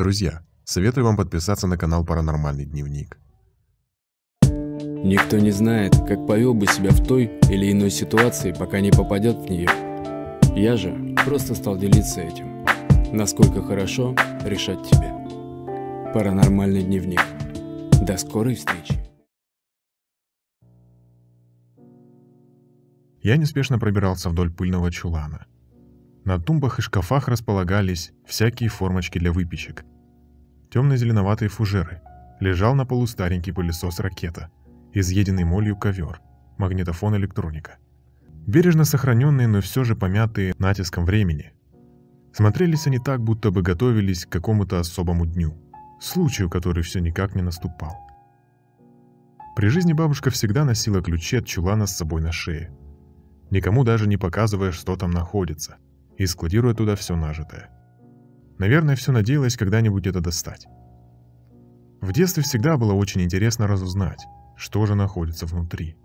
Друзья, советую вам подписаться на канал «Паранормальный дневник». Никто не знает, как повел бы себя в той или иной ситуации, пока не попадет в нее. Я же просто стал делиться этим. Насколько хорошо решать тебе. Паранормальный дневник. До скорой встречи. Я неспешно пробирался вдоль пыльного чулана. На тумбах и шкафах располагались всякие формочки для выпечек. Темно-зеленоватые фужеры. Лежал на полу старенький пылесос «Ракета», изъеденный молью ковер, магнитофон электроника. Бережно сохраненные, но все же помятые натиском времени. Смотрелись они так, будто бы готовились к какому-то особому дню, случаю, который все никак не наступал. При жизни бабушка всегда носила ключи от чулана с собой на шее. Никому даже не показывая, что там находится – и складируя туда все нажитое. Наверное, все надеялась когда-нибудь это достать. В детстве всегда было очень интересно разузнать, что же находится внутри.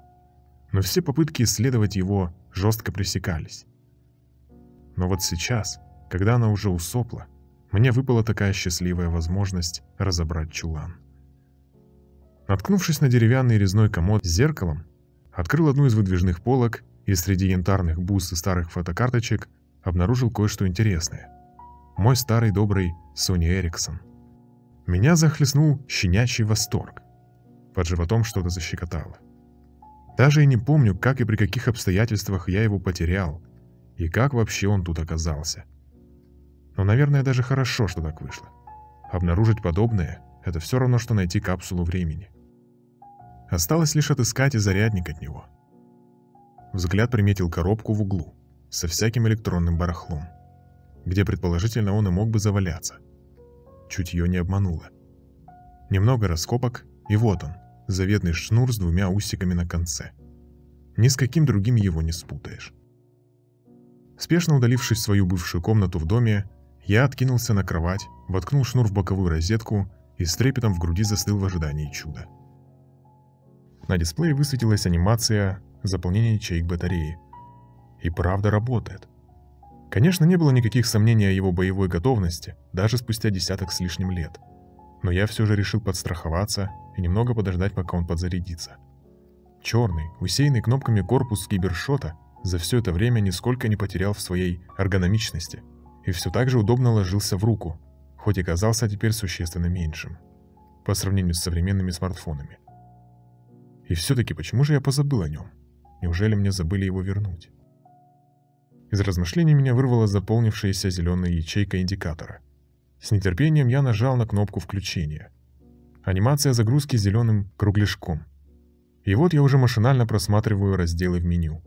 Но все попытки исследовать его жестко пресекались. Но вот сейчас, когда она уже усопла, мне выпала такая счастливая возможность разобрать чулан. Наткнувшись на деревянный резной комод с зеркалом, открыл одну из выдвижных полок и среди янтарных бус и старых фотокарточек обнаружил кое-что интересное. Мой старый добрый Сони Эриксон. Меня захлестнул щенячий восторг. Под животом что-то защекотало. Даже и не помню, как и при каких обстоятельствах я его потерял, и как вообще он тут оказался. Но, наверное, даже хорошо, что так вышло. Обнаружить подобное — это все равно, что найти капсулу времени. Осталось лишь отыскать и зарядник от него. Взгляд приметил коробку в углу со всяким электронным барахлом, где предположительно он и мог бы заваляться. Чутье не обмануло. Немного раскопок, и вот он, заветный шнур с двумя усиками на конце. Ни с каким другим его не спутаешь. Спешно удалившись в свою бывшую комнату в доме, я откинулся на кровать, воткнул шнур в боковую розетку и с трепетом в груди застыл в ожидании чуда. На дисплее высветилась анимация заполнения ячеек батареи, и правда работает. Конечно, не было никаких сомнений о его боевой готовности, даже спустя десяток с лишним лет. Но я все же решил подстраховаться и немного подождать, пока он подзарядится. Черный, усеянный кнопками корпус кибершота за все это время нисколько не потерял в своей эргономичности и все так же удобно ложился в руку, хоть и казался теперь существенно меньшим, по сравнению с современными смартфонами. И все-таки почему же я позабыл о нем? Неужели мне забыли его вернуть? Из размышлений меня вырвала заполнившаяся зеленая ячейка индикатора. С нетерпением я нажал на кнопку включения. Анимация загрузки зеленым кругляшком. И вот я уже машинально просматриваю разделы в меню.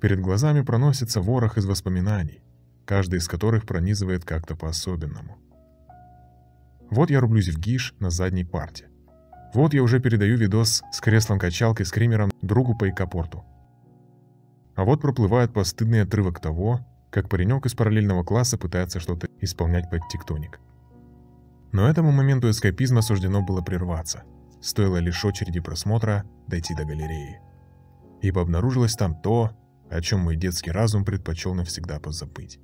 Перед глазами проносится ворох из воспоминаний, каждый из которых пронизывает как-то по-особенному. Вот я рублюсь в гиш на задней парте. Вот я уже передаю видос с креслом-качалкой скримером другу по икопорту. А вот проплывает постыдный отрывок того, как паренек из параллельного класса пытается что-то исполнять под тектоник. Но этому моменту эскапизма суждено было прерваться. Стоило лишь очереди просмотра дойти до галереи. Ибо обнаружилось там то, о чем мой детский разум предпочел навсегда позабыть.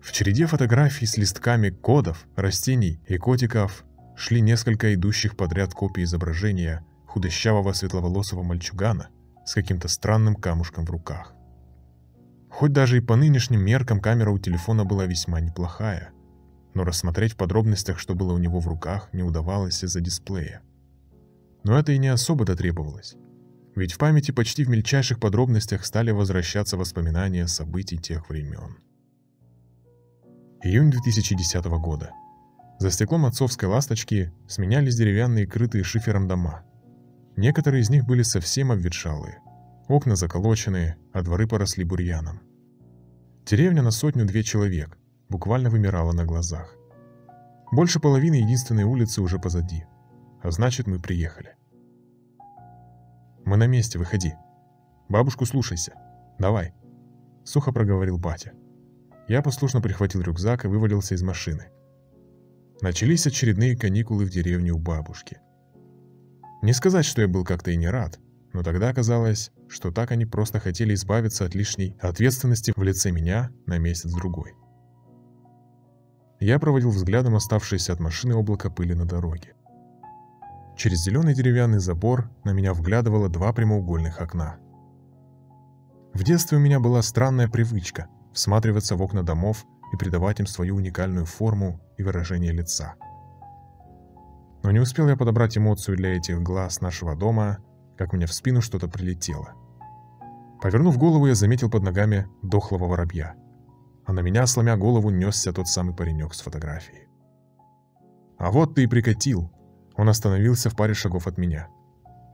В череде фотографий с листками кодов, растений и котиков шли несколько идущих подряд копий изображения худощавого светловолосого мальчугана – с каким-то странным камушком в руках. Хоть даже и по нынешним меркам камера у телефона была весьма неплохая, но рассмотреть в подробностях, что было у него в руках, не удавалось из-за дисплея. Но это и не особо-то требовалось, ведь в памяти почти в мельчайших подробностях стали возвращаться воспоминания событий тех времен. Июнь 2010 года. За стеклом отцовской ласточки сменялись деревянные крытые шифером дома – Некоторые из них были совсем обветшалые. Окна заколоченные, а дворы поросли бурьяном. Деревня на сотню-две человек буквально вымирала на глазах. Больше половины единственной улицы уже позади. А значит, мы приехали. «Мы на месте, выходи. Бабушку слушайся. Давай», — сухо проговорил батя. Я послушно прихватил рюкзак и вывалился из машины. Начались очередные каникулы в деревне у бабушки — не сказать, что я был как-то и не рад, но тогда оказалось, что так они просто хотели избавиться от лишней ответственности в лице меня на месяц-другой. Я проводил взглядом оставшееся от машины облако пыли на дороге. Через зеленый деревянный забор на меня вглядывало два прямоугольных окна. В детстве у меня была странная привычка всматриваться в окна домов и придавать им свою уникальную форму и выражение лица. Но не успел я подобрать эмоцию для этих глаз нашего дома, как мне в спину что-то прилетело. Повернув голову, я заметил под ногами дохлого воробья, а на меня, сломя голову, несся тот самый паренек с фотографией. «А вот ты и прикатил!» Он остановился в паре шагов от меня.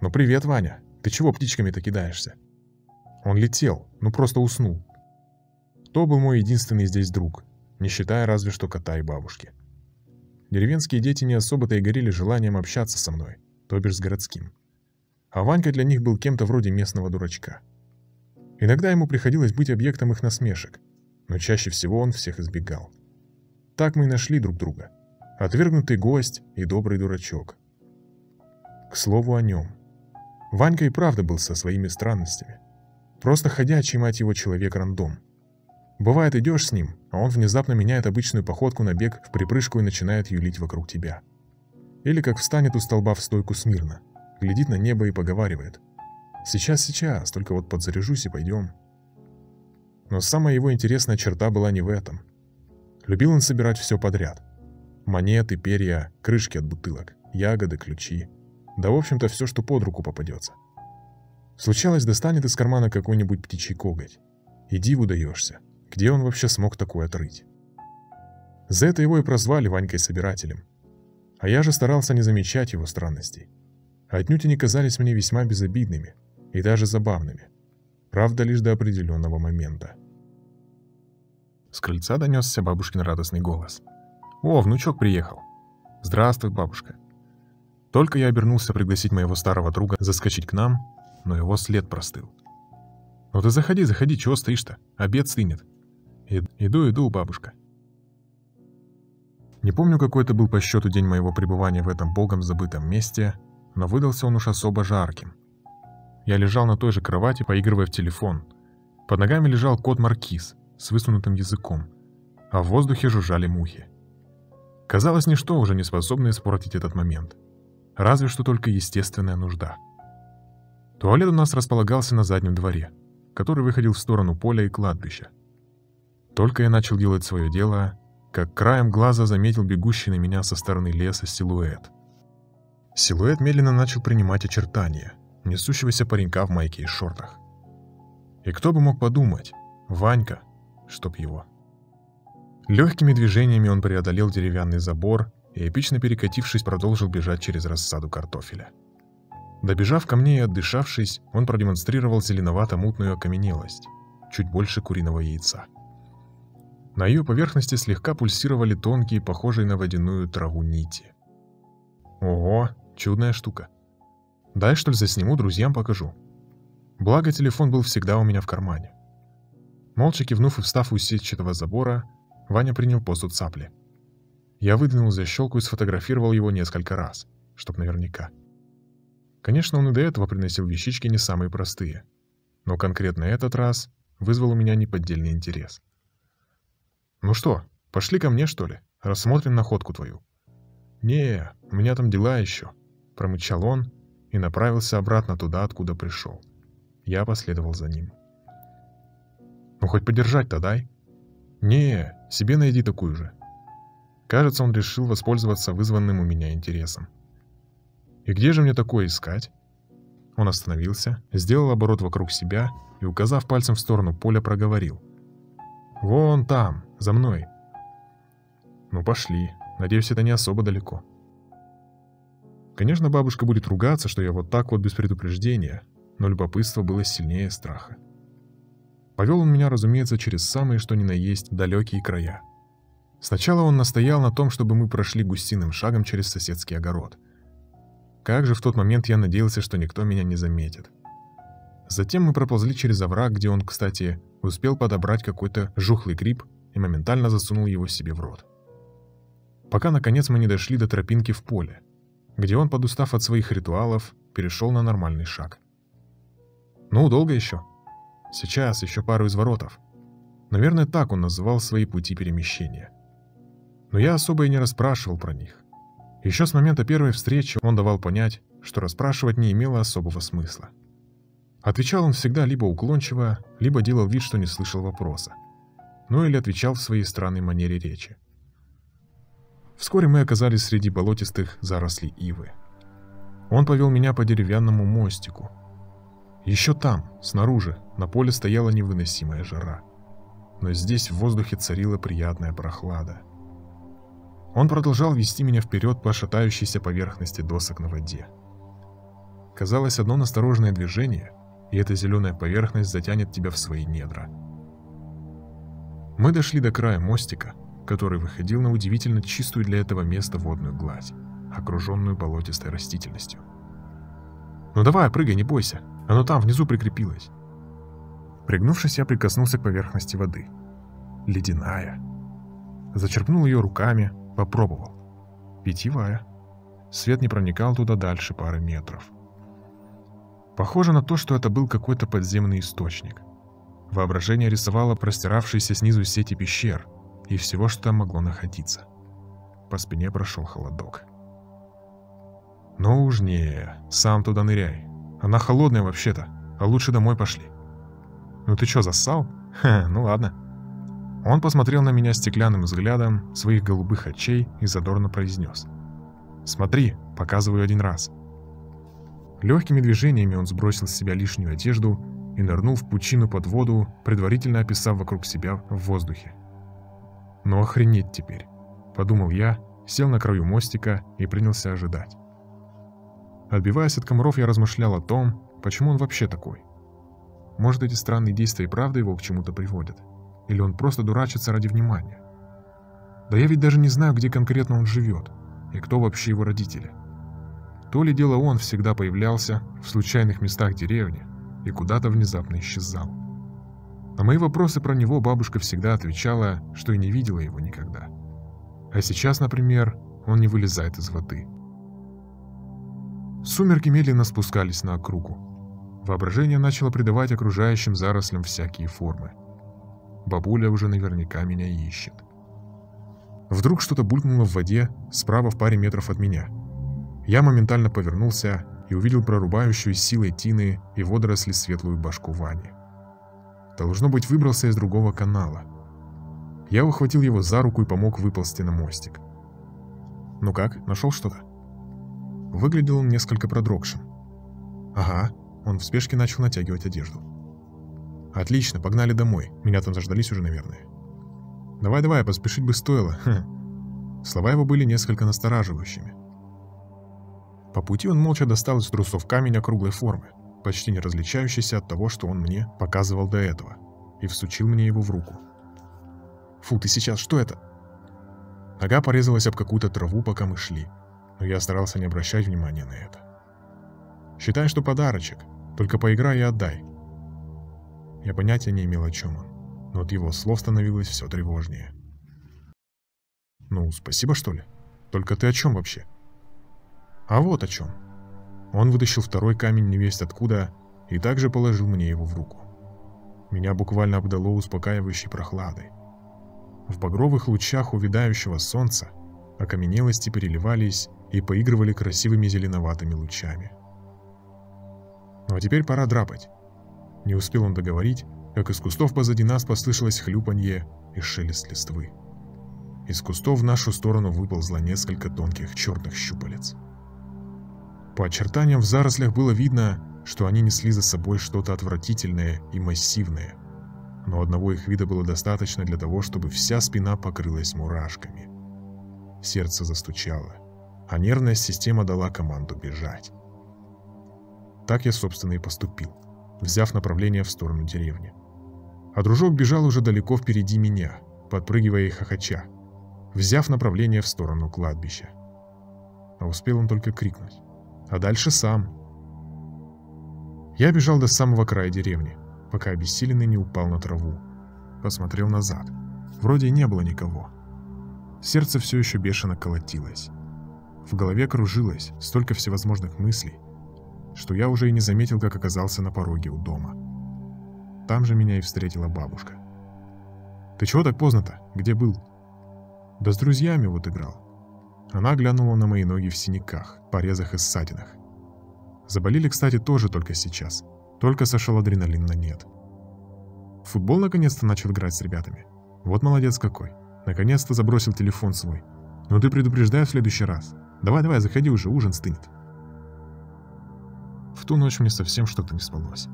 «Ну привет, Ваня! Ты чего птичками-то кидаешься?» Он летел, ну просто уснул. То был мой единственный здесь друг, не считая разве что кота и бабушки. Деревенские дети не особо-то и горели желанием общаться со мной, то бишь с городским. А Ванька для них был кем-то вроде местного дурачка. Иногда ему приходилось быть объектом их насмешек, но чаще всего он всех избегал. Так мы и нашли друг друга. Отвергнутый гость и добрый дурачок. К слову о нем. Ванька и правда был со своими странностями. Просто ходячий, мать его, человек-рандом. Бывает, идешь с ним, а он внезапно меняет обычную походку на бег в припрыжку и начинает юлить вокруг тебя. Или как встанет у столба в стойку смирно, глядит на небо и поговаривает. «Сейчас, сейчас, только вот подзаряжусь и пойдем». Но самая его интересная черта была не в этом. Любил он собирать все подряд. Монеты, перья, крышки от бутылок, ягоды, ключи. Да, в общем-то, все, что под руку попадется. Случалось, достанет из кармана какой-нибудь птичий коготь. И диву даешься. Где он вообще смог такое отрыть? За это его и прозвали Ванькой-собирателем. А я же старался не замечать его странностей. Отнюдь они казались мне весьма безобидными и даже забавными. Правда, лишь до определенного момента. С крыльца донесся бабушкин радостный голос. «О, внучок приехал!» «Здравствуй, бабушка!» Только я обернулся пригласить моего старого друга заскочить к нам, но его след простыл. «Ну ты заходи, заходи, чего стоишь-то? Обед стынет!» «Иду, иду, бабушка». Не помню, какой это был по счету день моего пребывания в этом богом забытом месте, но выдался он уж особо жарким. Я лежал на той же кровати, поигрывая в телефон. Под ногами лежал кот Маркиз с высунутым языком, а в воздухе жужжали мухи. Казалось, ничто уже не способно испортить этот момент. Разве что только естественная нужда. Туалет у нас располагался на заднем дворе, который выходил в сторону поля и кладбища. Только я начал делать свое дело, как краем глаза заметил бегущий на меня со стороны леса силуэт. Силуэт медленно начал принимать очертания несущегося паренька в майке и шортах. И кто бы мог подумать, Ванька, чтоб его. Легкими движениями он преодолел деревянный забор и, эпично перекатившись, продолжил бежать через рассаду картофеля. Добежав ко мне и отдышавшись, он продемонстрировал зеленовато-мутную окаменелость, чуть больше куриного яйца. На ее поверхности слегка пульсировали тонкие, похожие на водяную траву нити. Ого, чудная штука. Дай, что ли, засниму, друзьям покажу. Благо, телефон был всегда у меня в кармане. Молча кивнув и встав у сетчатого забора, Ваня принял позу цапли. Я выдвинул защелку и сфотографировал его несколько раз, чтоб наверняка. Конечно, он и до этого приносил вещички не самые простые, но конкретно этот раз вызвал у меня неподдельный интерес. «Ну что, пошли ко мне, что ли? Рассмотрим находку твою». «Не, у меня там дела еще», — промычал он и направился обратно туда, откуда пришел. Я последовал за ним. «Ну, хоть подержать-то дай». «Не, себе найди такую же». Кажется, он решил воспользоваться вызванным у меня интересом. «И где же мне такое искать?» Он остановился, сделал оборот вокруг себя и, указав пальцем в сторону поля, проговорил. «Вон там, за мной». «Ну, пошли. Надеюсь, это не особо далеко». Конечно, бабушка будет ругаться, что я вот так вот без предупреждения, но любопытство было сильнее страха. Повел он меня, разумеется, через самые что ни на есть далекие края. Сначала он настоял на том, чтобы мы прошли гусиным шагом через соседский огород. Как же в тот момент я надеялся, что никто меня не заметит. Затем мы проползли через овраг, где он, кстати, успел подобрать какой-то жухлый гриб и моментально засунул его себе в рот. Пока, наконец, мы не дошли до тропинки в поле, где он, подустав от своих ритуалов, перешел на нормальный шаг. «Ну, долго еще?» «Сейчас, еще пару изворотов». Наверное, так он называл свои пути перемещения. Но я особо и не расспрашивал про них. Еще с момента первой встречи он давал понять, что расспрашивать не имело особого смысла. Отвечал он всегда либо уклончиво, либо делал вид, что не слышал вопроса. Ну или отвечал в своей странной манере речи. Вскоре мы оказались среди болотистых зарослей ивы. Он повел меня по деревянному мостику. Еще там, снаружи, на поле стояла невыносимая жара. Но здесь в воздухе царила приятная прохлада. Он продолжал вести меня вперед по шатающейся поверхности досок на воде. Казалось, одно настороженное движение, и эта зеленая поверхность затянет тебя в свои недра. Мы дошли до края мостика, который выходил на удивительно чистую для этого места водную гладь, окруженную болотистой растительностью. «Ну давай, прыгай, не бойся, оно там внизу прикрепилось». Пригнувшись, я прикоснулся к поверхности воды. Ледяная. Зачерпнул ее руками, попробовал. Питьевая. Свет не проникал туда дальше пары метров. Похоже на то, что это был какой-то подземный источник. Воображение рисовало простиравшиеся снизу сети пещер и всего, что там могло находиться. По спине прошел холодок. «Ну уж не, сам туда ныряй. Она холодная вообще-то, а лучше домой пошли». «Ну ты чё, зассал? Ха, ну ладно». Он посмотрел на меня стеклянным взглядом своих голубых очей и задорно произнес. «Смотри, показываю один раз». Легкими движениями он сбросил с себя лишнюю одежду и нырнул в пучину под воду, предварительно описав вокруг себя в воздухе. «Ну охренеть теперь», — подумал я, сел на краю мостика и принялся ожидать. Отбиваясь от комаров, я размышлял о том, почему он вообще такой. Может, эти странные действия и правда его к чему-то приводят? Или он просто дурачится ради внимания? Да я ведь даже не знаю, где конкретно он живет, и кто вообще его родители. То ли дело он всегда появлялся в случайных местах деревни и куда-то внезапно исчезал. На мои вопросы про него бабушка всегда отвечала, что и не видела его никогда. А сейчас, например, он не вылезает из воды. Сумерки медленно спускались на округу. Воображение начало придавать окружающим зарослям всякие формы. Бабуля уже наверняка меня ищет. Вдруг что-то булькнуло в воде справа в паре метров от меня – я моментально повернулся и увидел прорубающую силой тины и водоросли светлую башку Вани. Должно быть, выбрался из другого канала. Я ухватил его за руку и помог выползти на мостик. «Ну как, нашел что-то?» Выглядел он несколько продрогшим. «Ага», он в спешке начал натягивать одежду. «Отлично, погнали домой, меня там заждались уже, наверное». «Давай-давай, поспешить бы стоило». Слова его были несколько настораживающими. По пути он молча достал из трусов камень округлой формы, почти не различающийся от того, что он мне показывал до этого, и всучил мне его в руку. «Фу, ты сейчас, что это?» Нога порезалась об какую-то траву, пока мы шли, но я старался не обращать внимания на это. «Считай, что подарочек, только поиграй и отдай». Я понятия не имел, о чем он, но от его слов становилось все тревожнее. «Ну, спасибо, что ли? Только ты о чем вообще?» А вот о чем. Он вытащил второй камень невесть откуда и также положил мне его в руку. Меня буквально обдало успокаивающей прохладой. В багровых лучах увядающего солнца окаменелости переливались и поигрывали красивыми зеленоватыми лучами. Ну а теперь пора драпать. Не успел он договорить, как из кустов позади нас послышалось хлюпанье и шелест листвы. Из кустов в нашу сторону выползло несколько тонких черных щупалец. По очертаниям в зарослях было видно, что они несли за собой что-то отвратительное и массивное. Но одного их вида было достаточно для того, чтобы вся спина покрылась мурашками. Сердце застучало, а нервная система дала команду бежать. Так я, собственно, и поступил, взяв направление в сторону деревни. А дружок бежал уже далеко впереди меня, подпрыгивая и хохоча, взяв направление в сторону кладбища. А успел он только крикнуть а дальше сам. Я бежал до самого края деревни, пока обессиленный не упал на траву. Посмотрел назад. Вроде не было никого. Сердце все еще бешено колотилось. В голове кружилось столько всевозможных мыслей, что я уже и не заметил, как оказался на пороге у дома. Там же меня и встретила бабушка. «Ты чего так поздно-то? Где был?» Да с друзьями вот играл. Она глянула на мои ноги в синяках, порезах и ссадинах. Заболели, кстати, тоже только сейчас. Только сошел адреналин на нет. Футбол наконец-то начал играть с ребятами. Вот молодец какой. Наконец-то забросил телефон свой. Ну ты предупреждай в следующий раз. Давай-давай, заходи уже, ужин стынет. В ту ночь мне совсем что-то не спалось.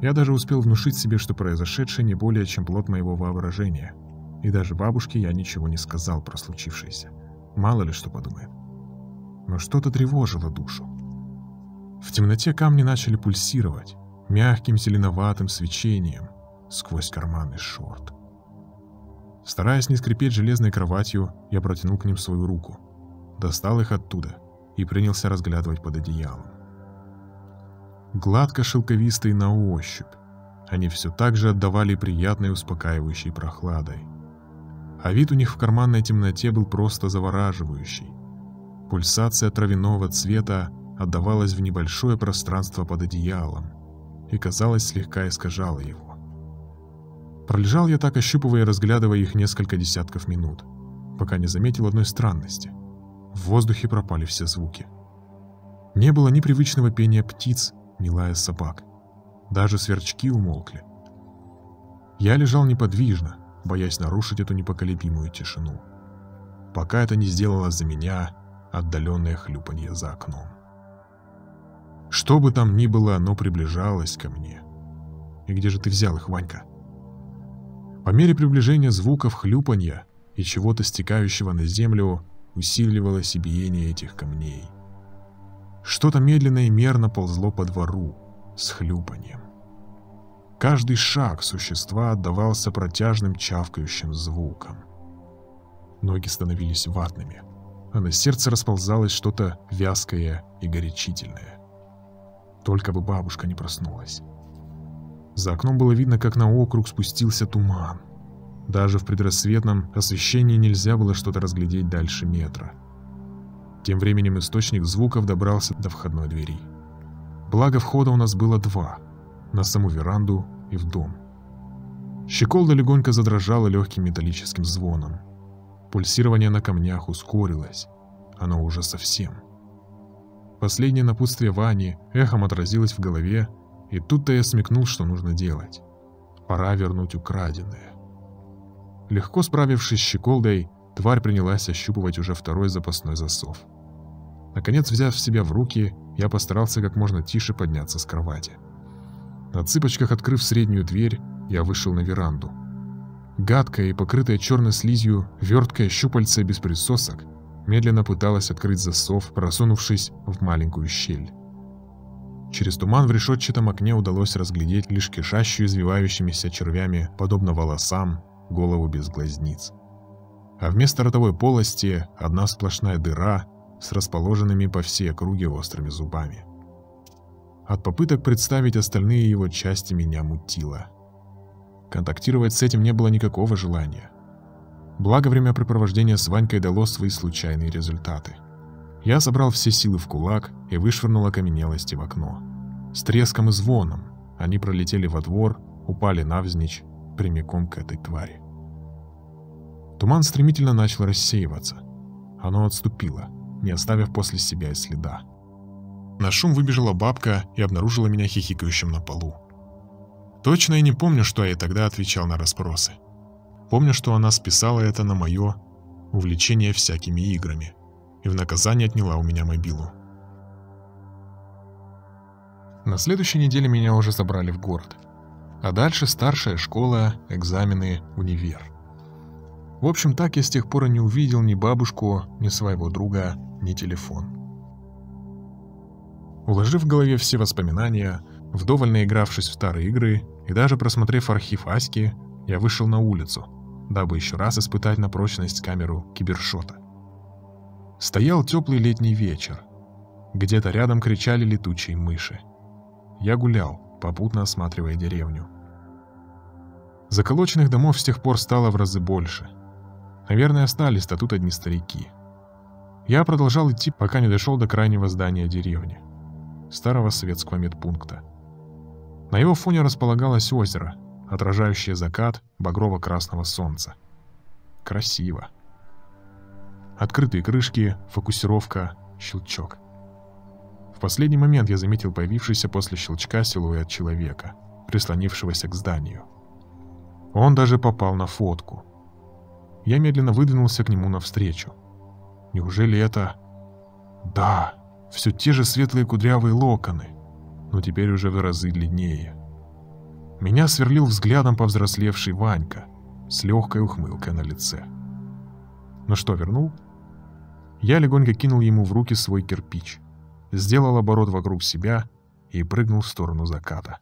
Я даже успел внушить себе, что произошедшее не более чем плод моего воображения. И даже бабушке я ничего не сказал про случившееся. Мало ли что подумает. Но что-то тревожило душу. В темноте камни начали пульсировать, мягким зеленоватым свечением сквозь карманы шорт. Стараясь не скрипеть железной кроватью, я протянул к ним свою руку, достал их оттуда и принялся разглядывать под одеялом. Гладко шелковистые на ощупь, они все так же отдавали приятной успокаивающей прохладой. А вид у них в карманной темноте был просто завораживающий. Пульсация травяного цвета отдавалась в небольшое пространство под одеялом и, казалось, слегка искажала его. Пролежал я так, ощупывая и разглядывая их несколько десятков минут, пока не заметил одной странности. В воздухе пропали все звуки. Не было ни привычного пения птиц, ни лая собак. Даже сверчки умолкли. Я лежал неподвижно, боясь нарушить эту непоколебимую тишину, пока это не сделало за меня отдаленное хлюпанье за окном. Что бы там ни было, оно приближалось ко мне. И где же ты взял их, Ванька? По мере приближения звуков хлюпанья и чего-то стекающего на землю усиливалось и биение этих камней. Что-то медленно и мерно ползло по двору с хлюпаньем. Каждый шаг существа отдавался протяжным чавкающим звуком. Ноги становились ватными, а на сердце расползалось что-то вязкое и горячительное. Только бы бабушка не проснулась. За окном было видно, как на округ спустился туман. Даже в предрассветном освещении нельзя было что-то разглядеть дальше метра. Тем временем источник звуков добрался до входной двери. Благо входа у нас было два – на саму веранду и в дом. Щеколда легонько задрожала легким металлическим звоном. Пульсирование на камнях ускорилось. Оно уже совсем – Последнее напутствие Вани эхом отразилось в голове, и тут-то я смекнул, что нужно делать. Пора вернуть украденное. Легко справившись с щеколдой, тварь принялась ощупывать уже второй запасной засов. Наконец, взяв себя в руки, я постарался как можно тише подняться с кровати. На цыпочках открыв среднюю дверь, я вышел на веранду. Гадкая и покрытая черной слизью, верткая щупальце без присосок медленно пыталась открыть засов, просунувшись в маленькую щель. Через туман в решетчатом окне удалось разглядеть лишь кишащую извивающимися червями, подобно волосам, голову без глазниц. А вместо ротовой полости одна сплошная дыра с расположенными по всей округе острыми зубами. От попыток представить остальные его части меня мутило. Контактировать с этим не было никакого желания. Благо времяпрепровождение с Ванькой дало свои случайные результаты. Я собрал все силы в кулак и вышвырнул окаменелости в окно. С треском и звоном они пролетели во двор, упали навзничь, прямиком к этой твари. Туман стремительно начал рассеиваться. Оно отступило, не оставив после себя и следа. На шум выбежала бабка и обнаружила меня хихикающим на полу. Точно я не помню, что я тогда отвечал на расспросы. Помню, что она списала это на мое увлечение всякими играми и в наказание отняла у меня мобилу. На следующей неделе меня уже забрали в город. А дальше старшая школа, экзамены, универ. В общем, так я с тех пор и не увидел ни бабушку, ни своего друга, ни телефон. Уложив в голове все воспоминания, вдоволь наигравшись в старые игры и даже просмотрев архив Аськи, я вышел на улицу, дабы еще раз испытать на прочность камеру кибершота. Стоял теплый летний вечер. Где-то рядом кричали летучие мыши. Я гулял, попутно осматривая деревню. Заколоченных домов с тех пор стало в разы больше. Наверное, остались-то тут одни старики. Я продолжал идти, пока не дошел до крайнего здания деревни. Старого советского медпункта. На его фоне располагалось озеро, отражающее закат багрово-красного солнца. Красиво. Открытые крышки, фокусировка, щелчок. В последний момент я заметил появившийся после щелчка силуэт человека, прислонившегося к зданию. Он даже попал на фотку. Я медленно выдвинулся к нему навстречу. Неужели это... Да, все те же светлые кудрявые локоны, но теперь уже в разы длиннее. Меня сверлил взглядом повзрослевший Ванька с легкой ухмылкой на лице. Ну что, вернул? Я легонько кинул ему в руки свой кирпич, сделал оборот вокруг себя и прыгнул в сторону заката.